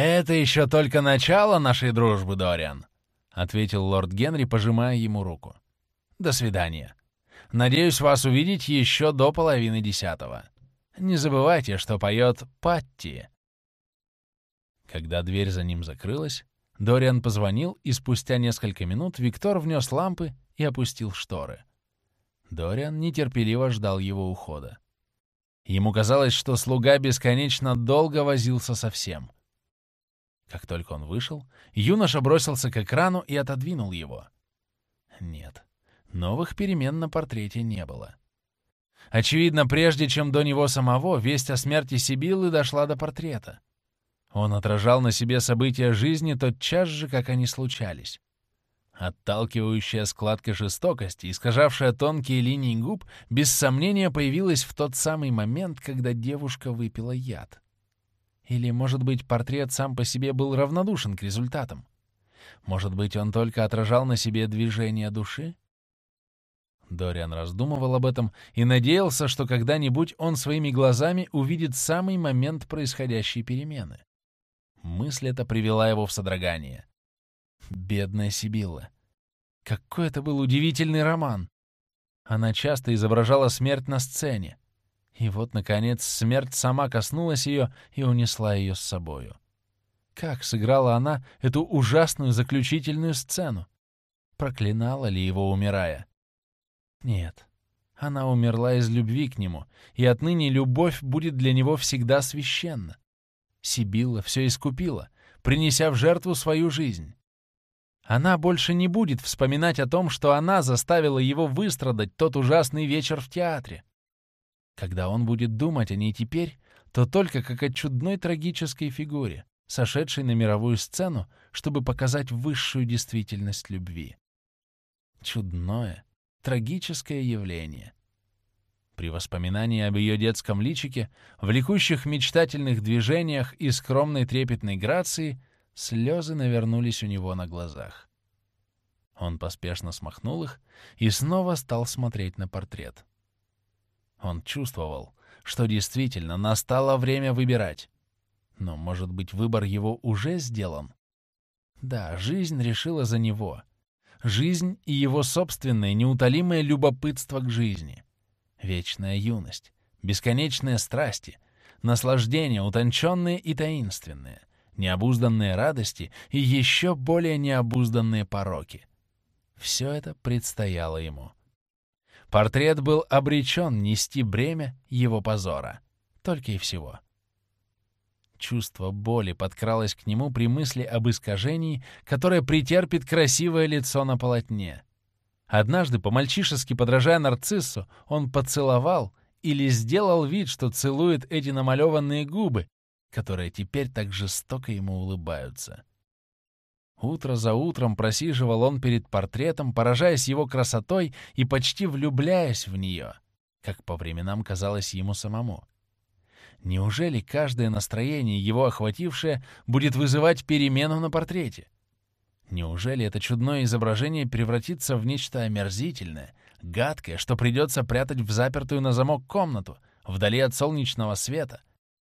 «Это еще только начало нашей дружбы, Дориан», — ответил лорд Генри, пожимая ему руку. «До свидания. Надеюсь вас увидеть еще до половины десятого. Не забывайте, что поет Патти». Когда дверь за ним закрылась, Дориан позвонил, и спустя несколько минут Виктор внес лампы и опустил шторы. Дориан нетерпеливо ждал его ухода. Ему казалось, что слуга бесконечно долго возился со всем. Как только он вышел, юноша бросился к экрану и отодвинул его. Нет, новых перемен на портрете не было. Очевидно, прежде чем до него самого, весть о смерти Сибиллы дошла до портрета. Он отражал на себе события жизни тотчас же, как они случались. Отталкивающая складка жестокости, искажавшая тонкие линии губ, без сомнения появилась в тот самый момент, когда девушка выпила яд. Или, может быть, портрет сам по себе был равнодушен к результатам? Может быть, он только отражал на себе движение души? Дориан раздумывал об этом и надеялся, что когда-нибудь он своими глазами увидит самый момент происходящей перемены. Мысль эта привела его в содрогание. Бедная Сибилла. Какой это был удивительный роман! Она часто изображала смерть на сцене. И вот, наконец, смерть сама коснулась ее и унесла ее с собою. Как сыграла она эту ужасную заключительную сцену? Проклинала ли его, умирая? Нет, она умерла из любви к нему, и отныне любовь будет для него всегда священна. Сибилла все искупила, принеся в жертву свою жизнь. Она больше не будет вспоминать о том, что она заставила его выстрадать тот ужасный вечер в театре. Когда он будет думать о ней теперь, то только как о чудной трагической фигуре, сошедшей на мировую сцену, чтобы показать высшую действительность любви. Чудное, трагическое явление. При воспоминании об ее детском личике, влекущих мечтательных движениях и скромной трепетной грации, слезы навернулись у него на глазах. Он поспешно смахнул их и снова стал смотреть на портрет. Он чувствовал, что действительно настало время выбирать. Но, может быть, выбор его уже сделан? Да, жизнь решила за него. Жизнь и его собственное неутолимое любопытство к жизни — вечная юность, бесконечные страсти, наслаждения утонченные и таинственные, необузданные радости и еще более необузданные пороки. Все это предстояло ему. Портрет был обречен нести бремя его позора. Только и всего. Чувство боли подкралось к нему при мысли об искажении, которое претерпит красивое лицо на полотне — Однажды, по-мальчишески подражая нарциссу, он поцеловал или сделал вид, что целует эти намалеванные губы, которые теперь так жестоко ему улыбаются. Утро за утром просиживал он перед портретом, поражаясь его красотой и почти влюбляясь в нее, как по временам казалось ему самому. Неужели каждое настроение, его охватившее, будет вызывать перемену на портрете? Неужели это чудное изображение превратится в нечто омерзительное, гадкое, что придется прятать в запертую на замок комнату, вдали от солнечного света,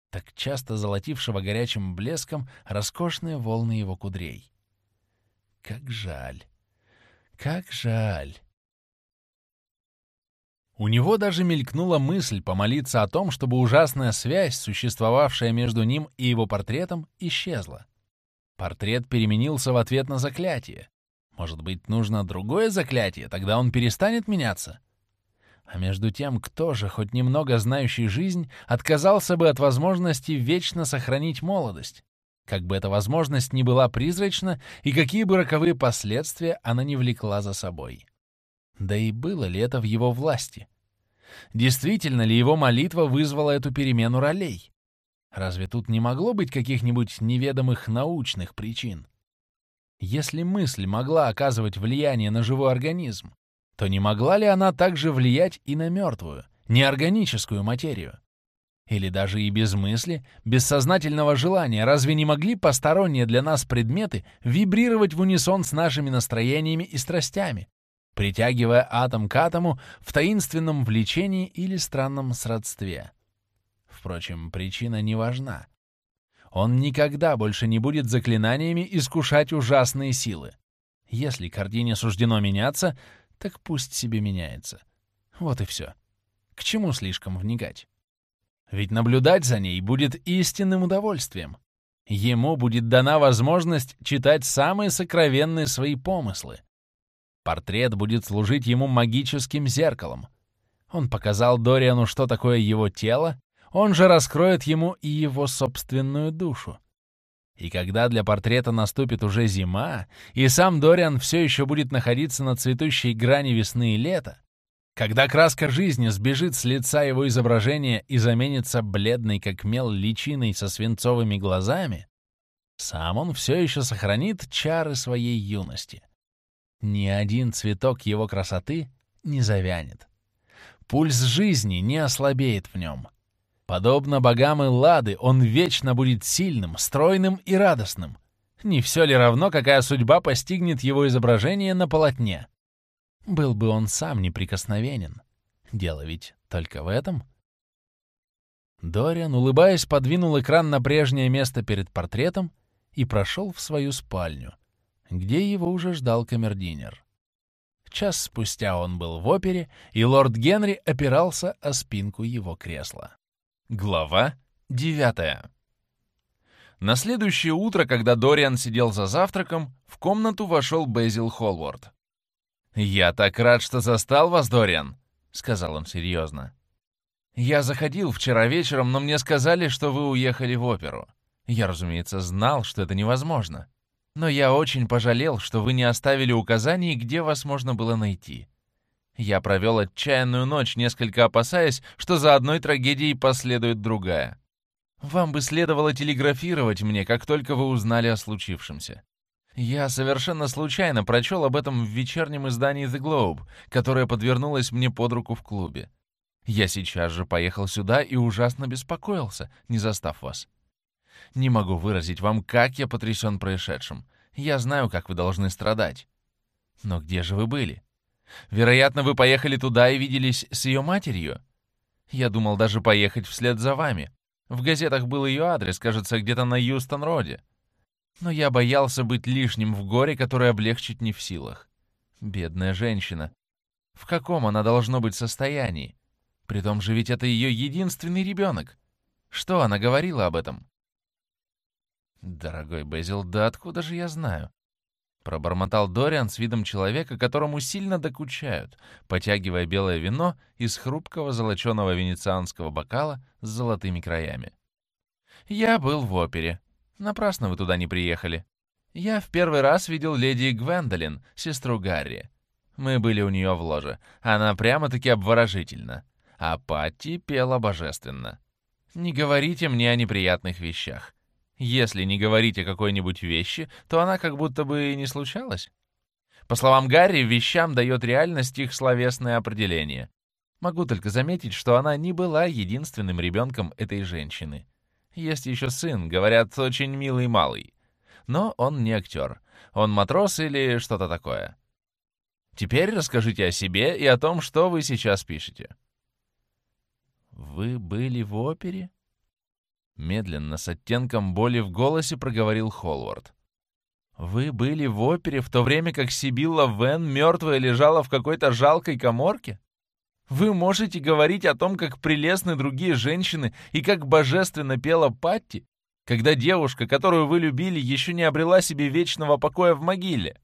так часто золотившего горячим блеском роскошные волны его кудрей? Как жаль! Как жаль! У него даже мелькнула мысль помолиться о том, чтобы ужасная связь, существовавшая между ним и его портретом, исчезла. Портрет переменился в ответ на заклятие. Может быть, нужно другое заклятие, тогда он перестанет меняться? А между тем, кто же, хоть немного знающий жизнь, отказался бы от возможности вечно сохранить молодость? Как бы эта возможность ни была призрачна, и какие бы роковые последствия она не влекла за собой. Да и было ли это в его власти? Действительно ли его молитва вызвала эту перемену ролей? Разве тут не могло быть каких-нибудь неведомых научных причин? Если мысль могла оказывать влияние на живой организм, то не могла ли она также влиять и на мертвую, неорганическую материю? Или даже и без мысли, без сознательного желания, разве не могли посторонние для нас предметы вибрировать в унисон с нашими настроениями и страстями, притягивая атом к атому в таинственном влечении или странном сродстве? Впрочем, причина не важна. Он никогда больше не будет заклинаниями искушать ужасные силы. Если картине суждено меняться, так пусть себе меняется. Вот и все. К чему слишком вникать? Ведь наблюдать за ней будет истинным удовольствием. Ему будет дана возможность читать самые сокровенные свои помыслы. Портрет будет служить ему магическим зеркалом. Он показал Дориану, что такое его тело, он же раскроет ему и его собственную душу. И когда для портрета наступит уже зима, и сам Дориан все еще будет находиться на цветущей грани весны и лета, когда краска жизни сбежит с лица его изображения и заменится бледной, как мел, личиной со свинцовыми глазами, сам он все еще сохранит чары своей юности. Ни один цветок его красоты не завянет. Пульс жизни не ослабеет в нем — Подобно богам Эллады, он вечно будет сильным, стройным и радостным. Не все ли равно, какая судьба постигнет его изображение на полотне? Был бы он сам неприкосновенен. Дело ведь только в этом. Дориан, улыбаясь, подвинул экран на прежнее место перед портретом и прошел в свою спальню, где его уже ждал камердинер. Час спустя он был в опере, и лорд Генри опирался о спинку его кресла. Глава 9 На следующее утро, когда Дориан сидел за завтраком, в комнату вошел Безил Холвард. «Я так рад, что застал вас, Дориан», — сказал он серьезно. «Я заходил вчера вечером, но мне сказали, что вы уехали в оперу. Я, разумеется, знал, что это невозможно. Но я очень пожалел, что вы не оставили указаний, где вас можно было найти. Я провел отчаянную ночь, несколько опасаясь, что за одной трагедией последует другая. Вам бы следовало телеграфировать мне, как только вы узнали о случившемся. Я совершенно случайно прочел об этом в вечернем издании The Globe, которое подвернулось мне под руку в клубе. Я сейчас же поехал сюда и ужасно беспокоился, не застав вас. Не могу выразить вам, как я потрясен происшедшим. Я знаю, как вы должны страдать. Но где же вы были? Вероятно, вы поехали туда и виделись с ее матерью. Я думал даже поехать вслед за вами. В газетах был ее адрес, кажется, где-то на Юстон-Роде. Но я боялся быть лишним в горе, которое облегчить не в силах. Бедная женщина. В каком она должно быть состоянии? Притом же ведь это ее единственный ребенок. Что она говорила об этом? Дорогой Безил, да откуда же я знаю? Пробормотал Дориан с видом человека, которому сильно докучают, потягивая белое вино из хрупкого золоченого венецианского бокала с золотыми краями. «Я был в опере. Напрасно вы туда не приехали. Я в первый раз видел леди Гвендолин, сестру Гарри. Мы были у нее в ложе. Она прямо-таки обворожительна. А Патти пела божественно. Не говорите мне о неприятных вещах. Если не говорить о какой-нибудь вещи, то она как будто бы и не случалась. По словам Гарри, вещам дает реальность их словесное определение. Могу только заметить, что она не была единственным ребенком этой женщины. Есть еще сын, говорят, очень милый малый. Но он не актер. Он матрос или что-то такое. Теперь расскажите о себе и о том, что вы сейчас пишете. «Вы были в опере?» Медленно, с оттенком боли в голосе проговорил Холвард. «Вы были в опере в то время, как Сибилла Вен мертвая лежала в какой-то жалкой коморке? Вы можете говорить о том, как прелестны другие женщины и как божественно пела Патти, когда девушка, которую вы любили, еще не обрела себе вечного покоя в могиле?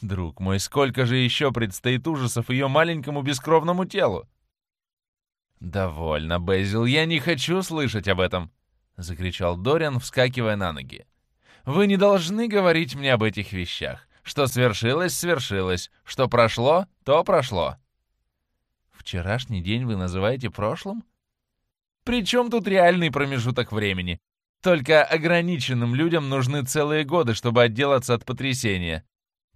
Друг мой, сколько же еще предстоит ужасов ее маленькому бескровному телу?» «Довольно, Безил, я не хочу слышать об этом», — закричал Дориан, вскакивая на ноги. «Вы не должны говорить мне об этих вещах. Что свершилось, свершилось. Что прошло, то прошло». «Вчерашний день вы называете прошлым?» «При чем тут реальный промежуток времени? Только ограниченным людям нужны целые годы, чтобы отделаться от потрясения.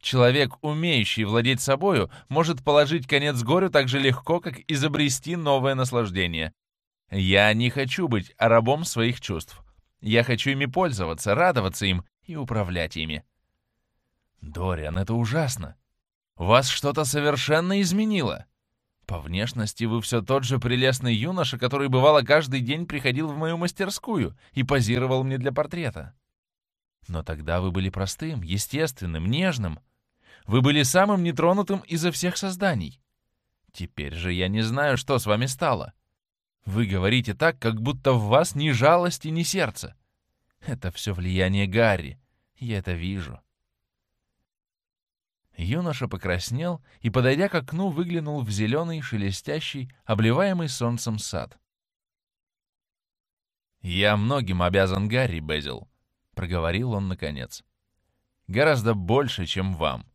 Человек, умеющий владеть собою, может положить конец горю так же легко, как изобрести новое наслаждение. Я не хочу быть рабом своих чувств. Я хочу ими пользоваться, радоваться им и управлять ими. Дориан, это ужасно. Вас что-то совершенно изменило. По внешности вы все тот же прелестный юноша, который, бывало, каждый день приходил в мою мастерскую и позировал мне для портрета. Но тогда вы были простым, естественным, нежным. Вы были самым нетронутым изо всех созданий. Теперь же я не знаю, что с вами стало. Вы говорите так, как будто в вас ни жалости, ни сердца. Это все влияние Гарри. Я это вижу. Юноша покраснел и, подойдя к окну, выглянул в зеленый, шелестящий, обливаемый солнцем сад. «Я многим обязан Гарри, Безил», — проговорил он наконец. «Гораздо больше, чем вам.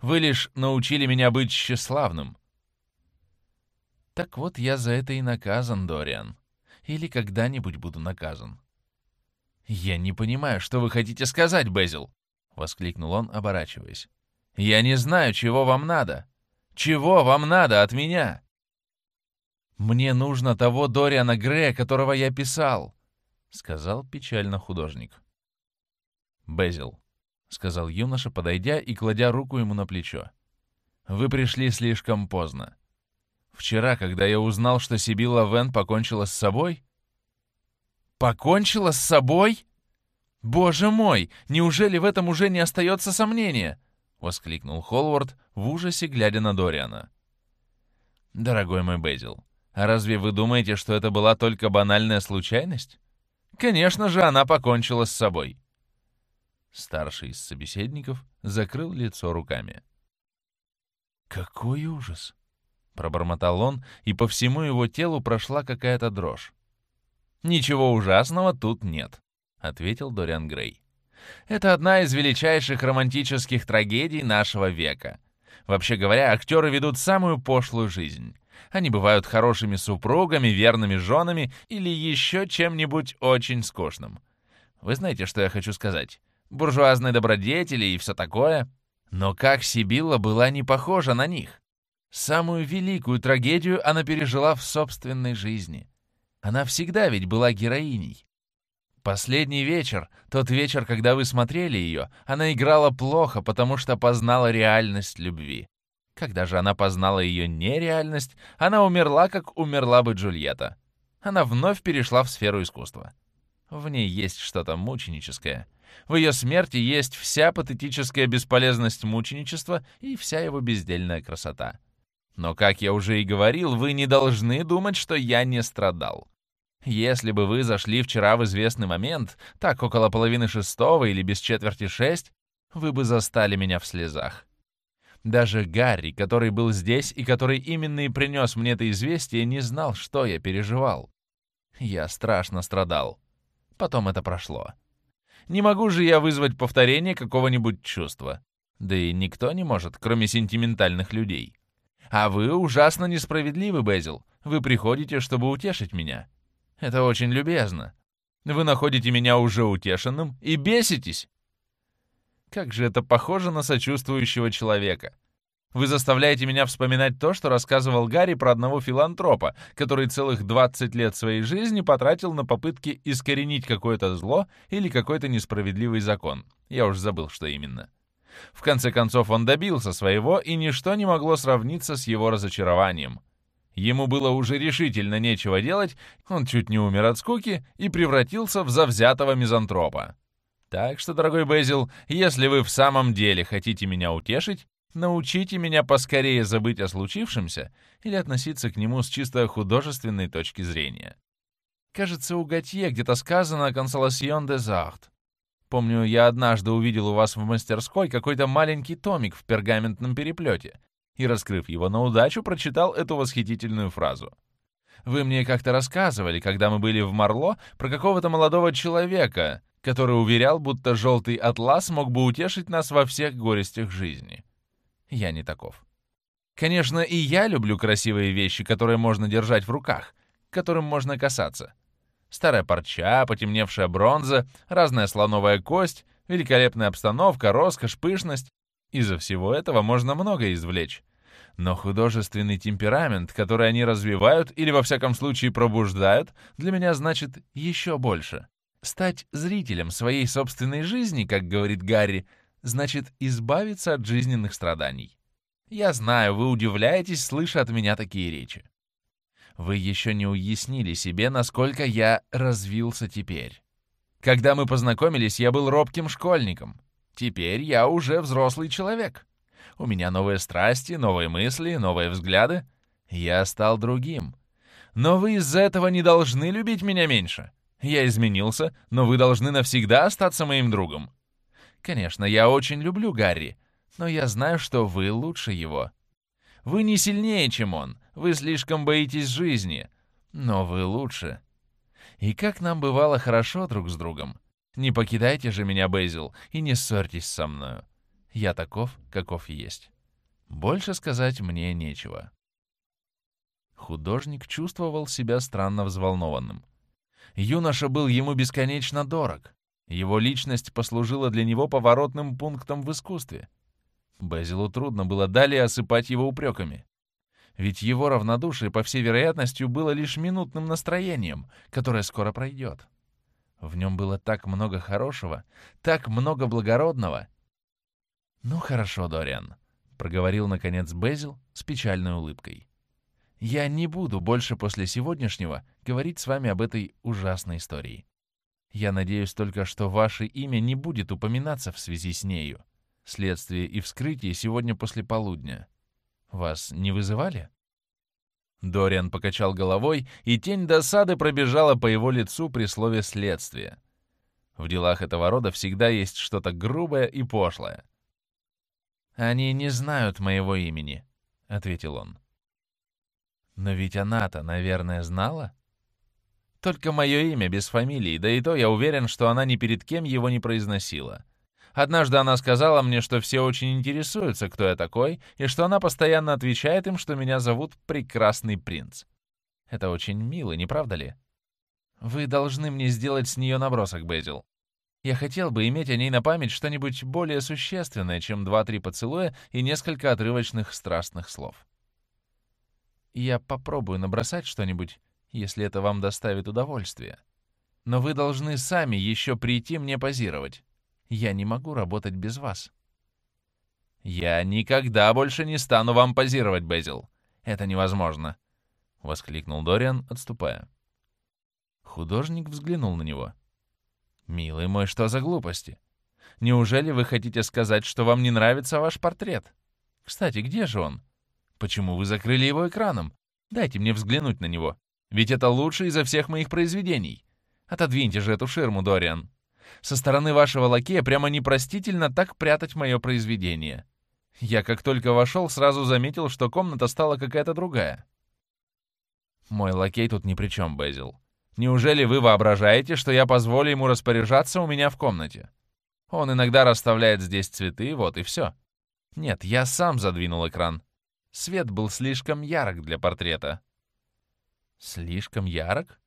Вы лишь научили меня быть тщеславным, так вот, я за это и наказан, Дориан. Или когда-нибудь буду наказан. «Я не понимаю, что вы хотите сказать, Безил!» — воскликнул он, оборачиваясь. «Я не знаю, чего вам надо. Чего вам надо от меня?» «Мне нужно того Дориана Грея, которого я писал», — сказал печально художник. «Безил», — сказал юноша, подойдя и кладя руку ему на плечо. «Вы пришли слишком поздно. Вчера, когда я узнал, что Сибилла Вен покончила с собой? Покончила с собой? Боже мой, неужели в этом уже не остается сомнения? Воскликнул Холвард в ужасе, глядя на Дориана. Дорогой мой Безил, а разве вы думаете, что это была только банальная случайность? Конечно же, она покончила с собой. Старший из собеседников закрыл лицо руками. «Какой ужас!» Пробормотал он, и по всему его телу прошла какая-то дрожь. «Ничего ужасного тут нет», — ответил Дориан Грей. «Это одна из величайших романтических трагедий нашего века. Вообще говоря, актеры ведут самую пошлую жизнь. Они бывают хорошими супругами, верными женами или еще чем-нибудь очень скучным. Вы знаете, что я хочу сказать? Буржуазные добродетели и все такое. Но как Сибилла была не похожа на них? Самую великую трагедию она пережила в собственной жизни. Она всегда ведь была героиней. Последний вечер, тот вечер, когда вы смотрели ее, она играла плохо, потому что познала реальность любви. Когда же она познала ее нереальность, она умерла, как умерла бы Джульетта. Она вновь перешла в сферу искусства. В ней есть что-то мученическое. В ее смерти есть вся патетическая бесполезность мученичества и вся его бездельная красота. Но, как я уже и говорил, вы не должны думать, что я не страдал. Если бы вы зашли вчера в известный момент, так около половины шестого или без четверти шесть, вы бы застали меня в слезах. Даже Гарри, который был здесь и который именно и принес мне это известие, не знал, что я переживал. Я страшно страдал. Потом это прошло. Не могу же я вызвать повторение какого-нибудь чувства. Да и никто не может, кроме сентиментальных людей. А вы ужасно несправедливы, Безил. Вы приходите, чтобы утешить меня. Это очень любезно. Вы находите меня уже утешенным и беситесь. Как же это похоже на сочувствующего человека. Вы заставляете меня вспоминать то, что рассказывал Гарри про одного филантропа, который целых 20 лет своей жизни потратил на попытки искоренить какое-то зло или какой-то несправедливый закон. Я уж забыл, что именно. В конце концов, он добился своего, и ничто не могло сравниться с его разочарованием. Ему было уже решительно нечего делать, он чуть не умер от скуки и превратился в завзятого мизантропа. Так что, дорогой Безил, если вы в самом деле хотите меня утешить, научите меня поскорее забыть о случившемся или относиться к нему с чисто художественной точки зрения. Кажется, у Готье где-то сказано «Консоласьон де Зарт». Помню, я однажды увидел у вас в мастерской какой-то маленький томик в пергаментном переплете и, раскрыв его на удачу, прочитал эту восхитительную фразу. Вы мне как-то рассказывали, когда мы были в Марло, про какого-то молодого человека, который уверял, будто желтый атлас мог бы утешить нас во всех горестях жизни. Я не таков. Конечно, и я люблю красивые вещи, которые можно держать в руках, которым можно касаться. Старая парча, потемневшая бронза, разная слоновая кость, великолепная обстановка, роскошь, пышность. Из-за всего этого можно многое извлечь. Но художественный темперамент, который они развивают или во всяком случае пробуждают, для меня значит еще больше. Стать зрителем своей собственной жизни, как говорит Гарри, значит избавиться от жизненных страданий. Я знаю, вы удивляетесь, слыша от меня такие речи. Вы еще не уяснили себе, насколько я развился теперь. Когда мы познакомились, я был робким школьником. Теперь я уже взрослый человек. У меня новые страсти, новые мысли, новые взгляды. Я стал другим. Но вы из-за этого не должны любить меня меньше. Я изменился, но вы должны навсегда остаться моим другом. Конечно, я очень люблю Гарри, но я знаю, что вы лучше его. Вы не сильнее, чем он, вы слишком боитесь жизни, но вы лучше. И как нам бывало хорошо друг с другом. Не покидайте же меня, Бейзил, и не ссорьтесь со мною. Я таков, каков есть. Больше сказать мне нечего. Художник чувствовал себя странно взволнованным. Юноша был ему бесконечно дорог. Его личность послужила для него поворотным пунктом в искусстве. Безилу трудно было далее осыпать его упреками. Ведь его равнодушие, по всей вероятности, было лишь минутным настроением, которое скоро пройдет. В нем было так много хорошего, так много благородного. «Ну хорошо, Дориан», — проговорил, наконец, Безил с печальной улыбкой. «Я не буду больше после сегодняшнего говорить с вами об этой ужасной истории. Я надеюсь только, что ваше имя не будет упоминаться в связи с нею. Следствие и вскрытие сегодня после полудня. Вас не вызывали?» Дориан покачал головой, и тень досады пробежала по его лицу при слове «следствие». В делах этого рода всегда есть что-то грубое и пошлое. «Они не знают моего имени», — ответил он. «Но ведь она-то, наверное, знала?» «Только мое имя без фамилии, да и то я уверен, что она ни перед кем его не произносила. Однажды она сказала мне, что все очень интересуются, кто я такой, и что она постоянно отвечает им, что меня зовут Прекрасный Принц. Это очень мило, не правда ли? Вы должны мне сделать с нее набросок, Безил. Я хотел бы иметь о ней на память что-нибудь более существенное, чем два-три поцелуя и несколько отрывочных страстных слов. Я попробую набросать что-нибудь, если это вам доставит удовольствие. Но вы должны сами еще прийти мне позировать. Я не могу работать без вас». «Я никогда больше не стану вам позировать, Безил. Это невозможно», — воскликнул Дориан, отступая. Художник взглянул на него. «Милый мой, что за глупости? Неужели вы хотите сказать, что вам не нравится ваш портрет? Кстати, где же он? Почему вы закрыли его экраном? Дайте мне взглянуть на него. Ведь это лучший изо всех моих произведений. Отодвиньте же эту ширму, Дориан. Со стороны вашего лакея прямо непростительно так прятать мое произведение. Я как только вошел, сразу заметил, что комната стала какая-то другая. Мой лакей тут ни при чем, Безил. Неужели вы воображаете, что я позволю ему распоряжаться у меня в комнате? Он иногда расставляет здесь цветы, вот и все. Нет, я сам задвинул экран. Свет был слишком ярок для портрета. Слишком ярок?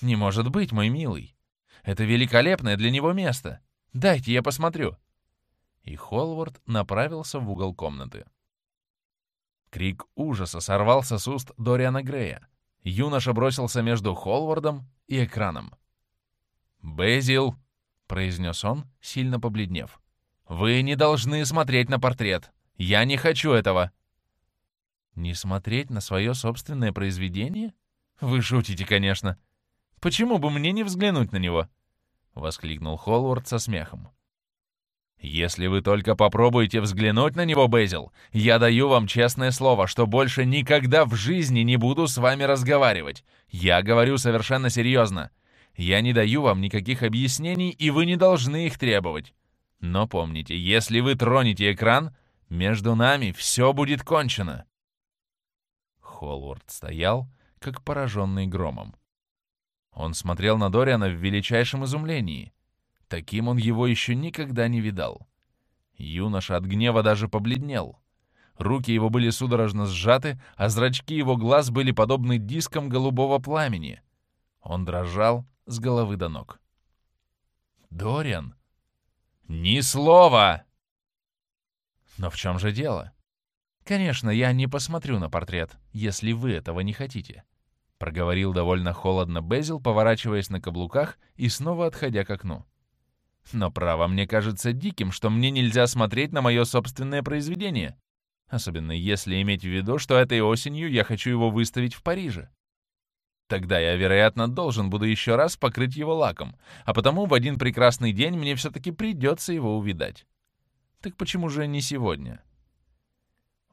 Не может быть, мой милый. Это великолепное для него место. Дайте я посмотрю». И Холвард направился в угол комнаты. Крик ужаса сорвался с уст Дориана Грея. Юноша бросился между Холвардом и экраном. «Безил!» — произнес он, сильно побледнев. «Вы не должны смотреть на портрет. Я не хочу этого!» «Не смотреть на свое собственное произведение? Вы шутите, конечно. Почему бы мне не взглянуть на него?» — воскликнул Холвард со смехом. «Если вы только попробуете взглянуть на него, Безил, я даю вам честное слово, что больше никогда в жизни не буду с вами разговаривать. Я говорю совершенно серьезно. Я не даю вам никаких объяснений, и вы не должны их требовать. Но помните, если вы тронете экран, между нами все будет кончено». Холвард стоял, как пораженный громом. Он смотрел на Дориана в величайшем изумлении. Таким он его еще никогда не видал. Юноша от гнева даже побледнел. Руки его были судорожно сжаты, а зрачки его глаз были подобны дискам голубого пламени. Он дрожал с головы до ног. «Дориан!» «Ни слова!» «Но в чем же дело?» «Конечно, я не посмотрю на портрет, если вы этого не хотите. — проговорил довольно холодно Безил, поворачиваясь на каблуках и снова отходя к окну. «Но право, мне кажется диким, что мне нельзя смотреть на мое собственное произведение. Особенно если иметь в виду, что этой осенью я хочу его выставить в Париже. Тогда я, вероятно, должен буду еще раз покрыть его лаком, а потому в один прекрасный день мне все-таки придется его увидать. Так почему же не сегодня?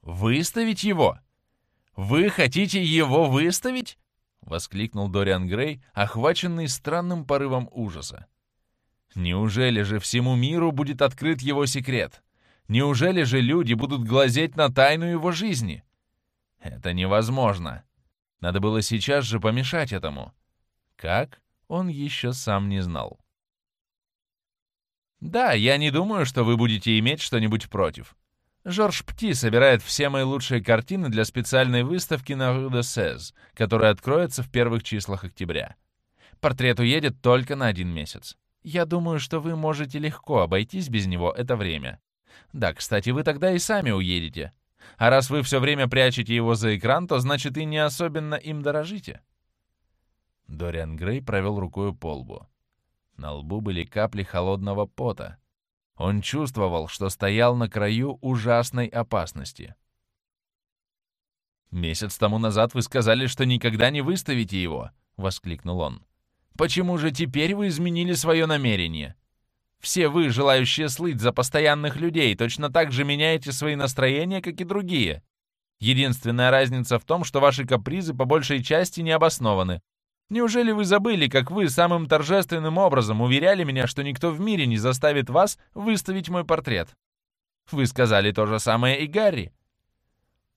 «Выставить его? Вы хотите его выставить?» — воскликнул Дориан Грей, охваченный странным порывом ужаса. «Неужели же всему миру будет открыт его секрет? Неужели же люди будут глазеть на тайну его жизни? Это невозможно. Надо было сейчас же помешать этому. Как? Он еще сам не знал. Да, я не думаю, что вы будете иметь что-нибудь против. Жорж Пти собирает все мои лучшие картины для специальной выставки на Rue de Sez, которая откроется в первых числах октября. Портрет уедет только на один месяц. Я думаю, что вы можете легко обойтись без него это время. Да, кстати, вы тогда и сами уедете. А раз вы все время прячете его за экран, то значит и не особенно им дорожите. Дориан Грей провел рукой по лбу. На лбу были капли холодного пота. Он чувствовал, что стоял на краю ужасной опасности. «Месяц тому назад вы сказали, что никогда не выставите его!» — воскликнул он. «Почему же теперь вы изменили свое намерение? Все вы, желающие слыть за постоянных людей, точно так же меняете свои настроения, как и другие. Единственная разница в том, что ваши капризы по большей части не обоснованы. Неужели вы забыли, как вы самым торжественным образом уверяли меня, что никто в мире не заставит вас выставить мой портрет? Вы сказали то же самое и Гарри.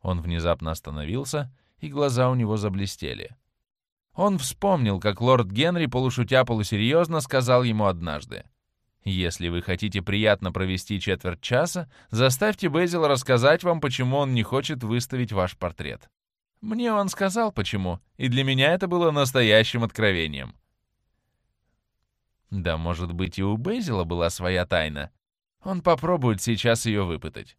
Он внезапно остановился, и глаза у него заблестели. Он вспомнил, как лорд Генри полушутя полусерьезно сказал ему однажды. Если вы хотите приятно провести четверть часа, заставьте Безила рассказать вам, почему он не хочет выставить ваш портрет. Мне он сказал, почему, и для меня это было настоящим откровением. Да, может быть, и у Безила была своя тайна. Он попробует сейчас ее выпытать.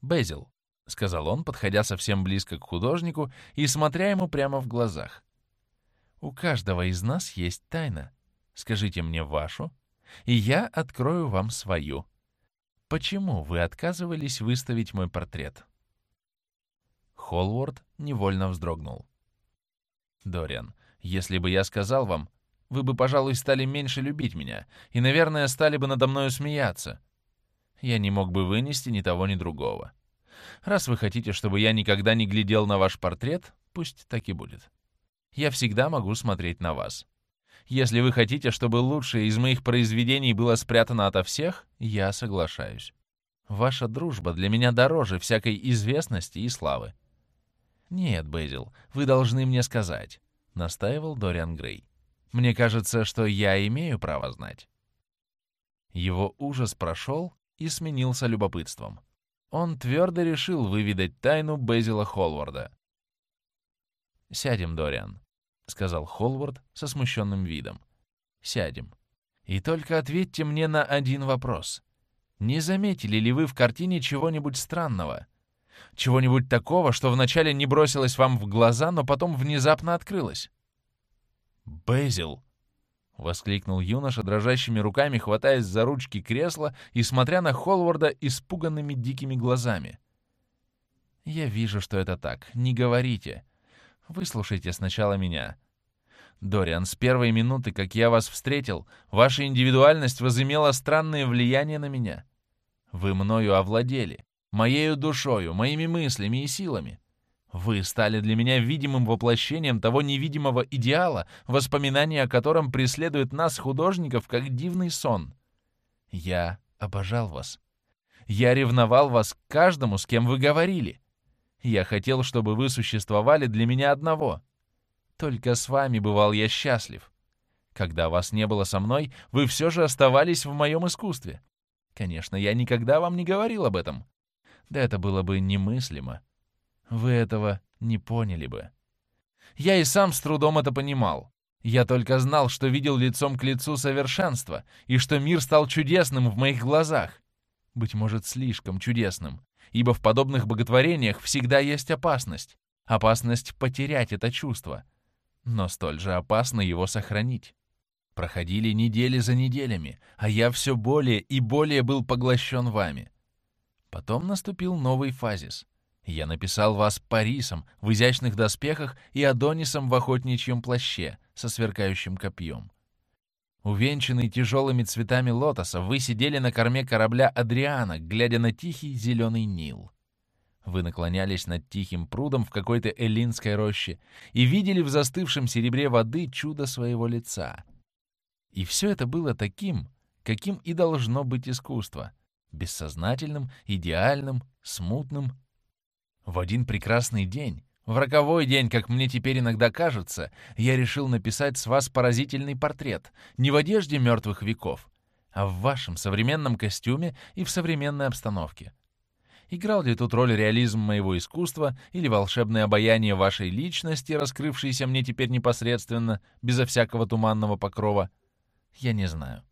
«Безил», — сказал он, подходя совсем близко к художнику и смотря ему прямо в глазах. «У каждого из нас есть тайна. Скажите мне вашу, и я открою вам свою. Почему вы отказывались выставить мой портрет?» Холвард невольно вздрогнул. «Дориан, если бы я сказал вам, вы бы, пожалуй, стали меньше любить меня и, наверное, стали бы надо мною смеяться. Я не мог бы вынести ни того, ни другого. Раз вы хотите, чтобы я никогда не глядел на ваш портрет, пусть так и будет. Я всегда могу смотреть на вас. Если вы хотите, чтобы лучшее из моих произведений было спрятано ото всех, я соглашаюсь. Ваша дружба для меня дороже всякой известности и славы. Нет, Бэзил, вы должны мне сказать, — настаивал Дориан Грей. Мне кажется, что я имею право знать. Его ужас прошел и сменился любопытством. Он твердо решил выведать тайну Безила Холварда. «Сядем, Дориан», — сказал Холвард со смущенным видом. «Сядем. И только ответьте мне на один вопрос. Не заметили ли вы в картине чего-нибудь странного? Чего-нибудь такого, что вначале не бросилось вам в глаза, но потом внезапно открылось?» «Безил!» — воскликнул юноша, дрожащими руками хватаясь за ручки кресла и смотря на Холварда испуганными дикими глазами. «Я вижу, что это так. Не говорите. Выслушайте сначала меня. Дориан, с первой минуты, как я вас встретил, ваша индивидуальность возымела странное влияние на меня. Вы мною овладели, моею душою, моими мыслями и силами. Вы стали для меня видимым воплощением того невидимого идеала, воспоминания о котором преследует нас, художников, как дивный сон. Я обожал вас. Я ревновал вас к каждому, с кем вы говорили. Я хотел, чтобы вы существовали для меня одного. Только с вами бывал я счастлив. Когда вас не было со мной, вы все же оставались в моем искусстве. Конечно, я никогда вам не говорил об этом. Да это было бы немыслимо. Вы этого не поняли бы. Я и сам с трудом это понимал. Я только знал, что видел лицом к лицу совершенство, и что мир стал чудесным в моих глазах. Быть может, слишком чудесным ибо в подобных боготворениях всегда есть опасность. Опасность потерять это чувство. Но столь же опасно его сохранить. Проходили недели за неделями, а я все более и более был поглощен вами. Потом наступил новый фазис. Я написал вас Парисом в изящных доспехах и Адонисом в охотничьем плаще со сверкающим копьем. Увенчанный тяжелыми цветами лотоса, вы сидели на корме корабля «Адриана», глядя на тихий зеленый Нил. Вы наклонялись над тихим прудом в какой-то эллинской роще и видели в застывшем серебре воды чудо своего лица. И все это было таким, каким и должно быть искусство — бессознательным, идеальным, смутным. В один прекрасный день, в роковой день, как мне теперь иногда кажется, я решил написать с вас поразительный портрет, не в одежде мертвых веков, а в вашем современном костюме и в современной обстановке — Играл ли тут роль реализм моего искусства или волшебное обаяние вашей личности, раскрывшееся мне теперь непосредственно, безо всякого туманного покрова? Я не знаю.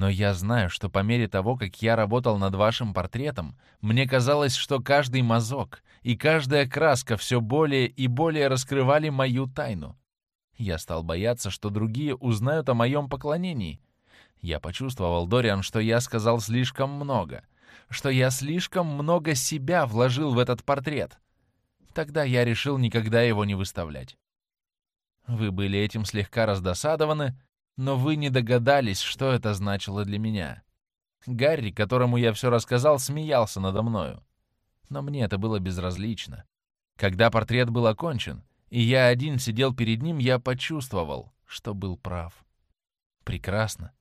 Но я знаю, что по мере того, как я работал над вашим портретом, мне казалось, что каждый мазок и каждая краска все более и более раскрывали мою тайну. Я стал бояться, что другие узнают о моем поклонении. Я почувствовал, Дориан, что я сказал слишком много — что я слишком много себя вложил в этот портрет. Тогда я решил никогда его не выставлять. Вы были этим слегка раздосадованы, но вы не догадались, что это значило для меня. Гарри, которому я все рассказал, смеялся надо мною. Но мне это было безразлично. Когда портрет был окончен, и я один сидел перед ним, я почувствовал, что был прав. Прекрасно.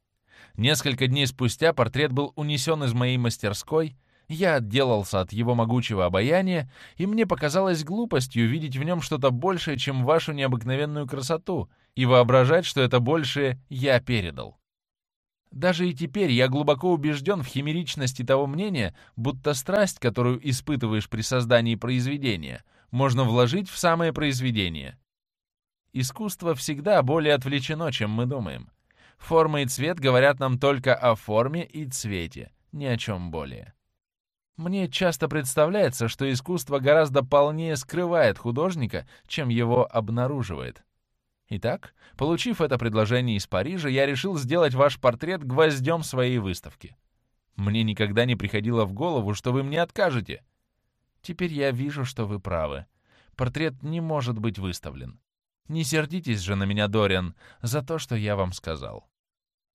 Несколько дней спустя портрет был унесен из моей мастерской, я отделался от его могучего обаяния, и мне показалось глупостью видеть в нем что-то большее, чем вашу необыкновенную красоту, и воображать, что это большее я передал. Даже и теперь я глубоко убежден в химеричности того мнения, будто страсть, которую испытываешь при создании произведения, можно вложить в самое произведение. Искусство всегда более отвлечено, чем мы думаем. Форма и цвет говорят нам только о форме и цвете, ни о чем более. Мне часто представляется, что искусство гораздо полнее скрывает художника, чем его обнаруживает. Итак, получив это предложение из Парижа, я решил сделать ваш портрет гвоздем своей выставки. Мне никогда не приходило в голову, что вы мне откажете. Теперь я вижу, что вы правы. Портрет не может быть выставлен. Не сердитесь же на меня, Дориан, за то, что я вам сказал.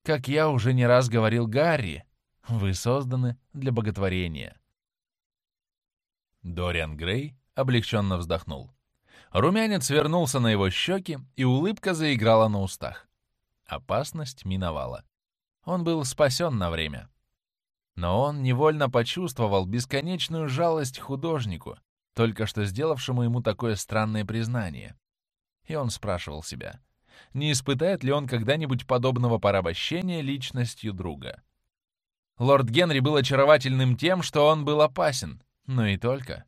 Как я уже не раз говорил Гарри, вы созданы для боготворения. Дориан Грей облегченно вздохнул. Румянец вернулся на его щеки, и улыбка заиграла на устах. Опасность миновала. Он был спасен на время. Но он невольно почувствовал бесконечную жалость художнику, только что сделавшему ему такое странное признание. И он спрашивал себя, не испытает ли он когда-нибудь подобного порабощения личностью друга. Лорд Генри был очаровательным тем, что он был опасен, но и только.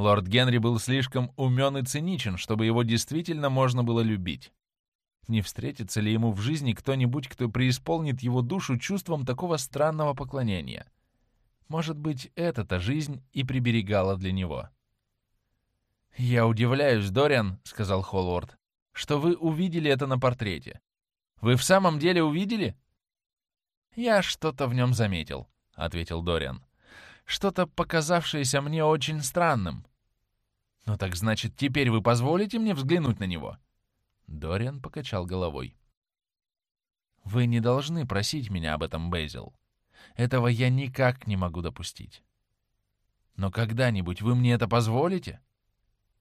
Лорд Генри был слишком умен и циничен, чтобы его действительно можно было любить. Не встретится ли ему в жизни кто-нибудь, кто преисполнит его душу чувством такого странного поклонения? Может быть, эта-то жизнь и приберегала для него. «Я удивляюсь, Дориан», — сказал Холлорд, что вы увидели это на портрете. Вы в самом деле увидели?» «Я что-то в нем заметил», — ответил Дориан. «Что-то показавшееся мне очень странным». «Ну так значит, теперь вы позволите мне взглянуть на него?» Дориан покачал головой. «Вы не должны просить меня об этом, Бейзил. Этого я никак не могу допустить. Но когда-нибудь вы мне это позволите?»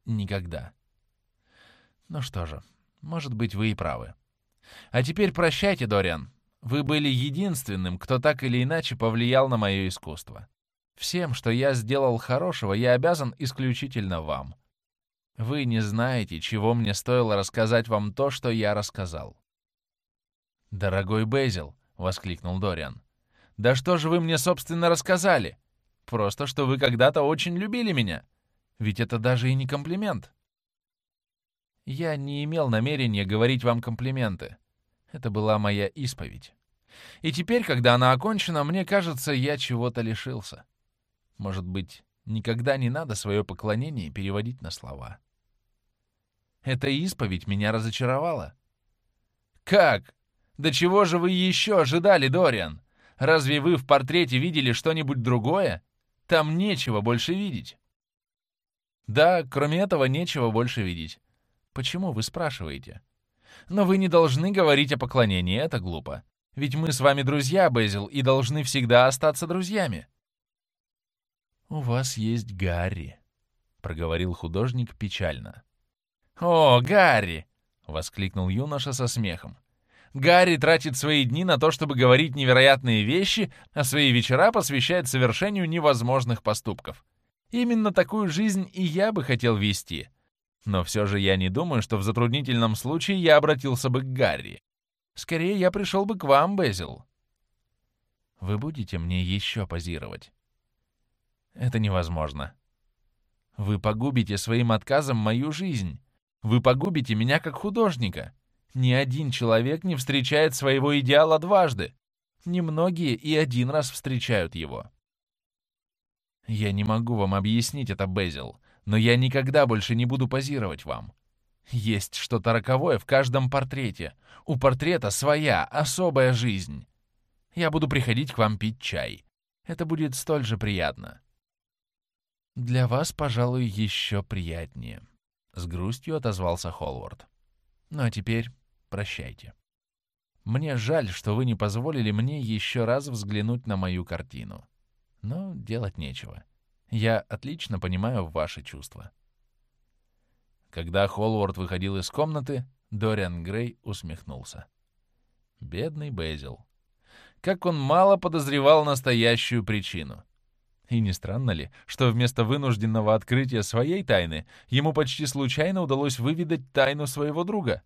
«Никогда. Ну что же, может быть, вы и правы. А теперь прощайте, Дориан. Вы были единственным, кто так или иначе повлиял на мое искусство. Всем, что я сделал хорошего, я обязан исключительно вам. Вы не знаете, чего мне стоило рассказать вам то, что я рассказал. «Дорогой Бейзил», — воскликнул Дориан, — «да что же вы мне, собственно, рассказали? Просто, что вы когда-то очень любили меня. Ведь это даже и не комплимент». Я не имел намерения говорить вам комплименты. Это была моя исповедь. И теперь, когда она окончена, мне кажется, я чего-то лишился. Может быть, никогда не надо свое поклонение переводить на слова. Эта исповедь меня разочаровала. «Как? Да чего же вы еще ожидали, Дориан? Разве вы в портрете видели что-нибудь другое? Там нечего больше видеть. Да, кроме этого, нечего больше видеть. Почему, вы спрашиваете? Но вы не должны говорить о поклонении, это глупо. Ведь мы с вами друзья, Безил, и должны всегда остаться друзьями. «У вас есть Гарри», — проговорил художник печально. «О, Гарри!» — воскликнул юноша со смехом. «Гарри тратит свои дни на то, чтобы говорить невероятные вещи, а свои вечера посвящает совершению невозможных поступков. Именно такую жизнь и я бы хотел вести. Но все же я не думаю, что в затруднительном случае я обратился бы к Гарри. Скорее, я пришел бы к вам, Безил. Вы будете мне еще позировать?» Это невозможно. Вы погубите своим отказом мою жизнь. Вы погубите меня как художника. Ни один человек не встречает своего идеала дважды. Немногие и один раз встречают его. Я не могу вам объяснить это, Безил, но я никогда больше не буду позировать вам. Есть что-то роковое в каждом портрете. У портрета своя, особая жизнь. Я буду приходить к вам пить чай. Это будет столь же приятно. «Для вас, пожалуй, еще приятнее», — с грустью отозвался Холвард. «Ну а теперь прощайте. Мне жаль, что вы не позволили мне еще раз взглянуть на мою картину. Но делать нечего. Я отлично понимаю ваши чувства». Когда Холвард выходил из комнаты, Дориан Грей усмехнулся. Бедный Безил. Как он мало подозревал настоящую причину — и не странно ли, что вместо вынужденного открытия своей тайны ему почти случайно удалось выведать тайну своего друга?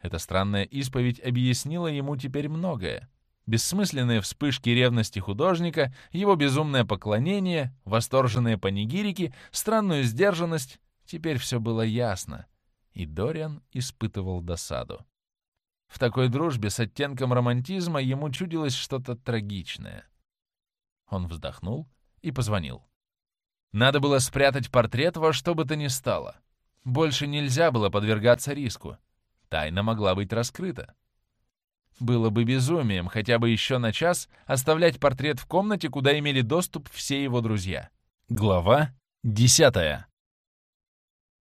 Эта странная исповедь объяснила ему теперь многое. Бессмысленные вспышки ревности художника, его безумное поклонение, восторженные панигирики, странную сдержанность — теперь все было ясно. И Дориан испытывал досаду. В такой дружбе с оттенком романтизма ему чудилось что-то трагичное. Он вздохнул и позвонил. Надо было спрятать портрет во что бы то ни стало. Больше нельзя было подвергаться риску. Тайна могла быть раскрыта. Было бы безумием хотя бы еще на час оставлять портрет в комнате, куда имели доступ все его друзья. Глава десятая.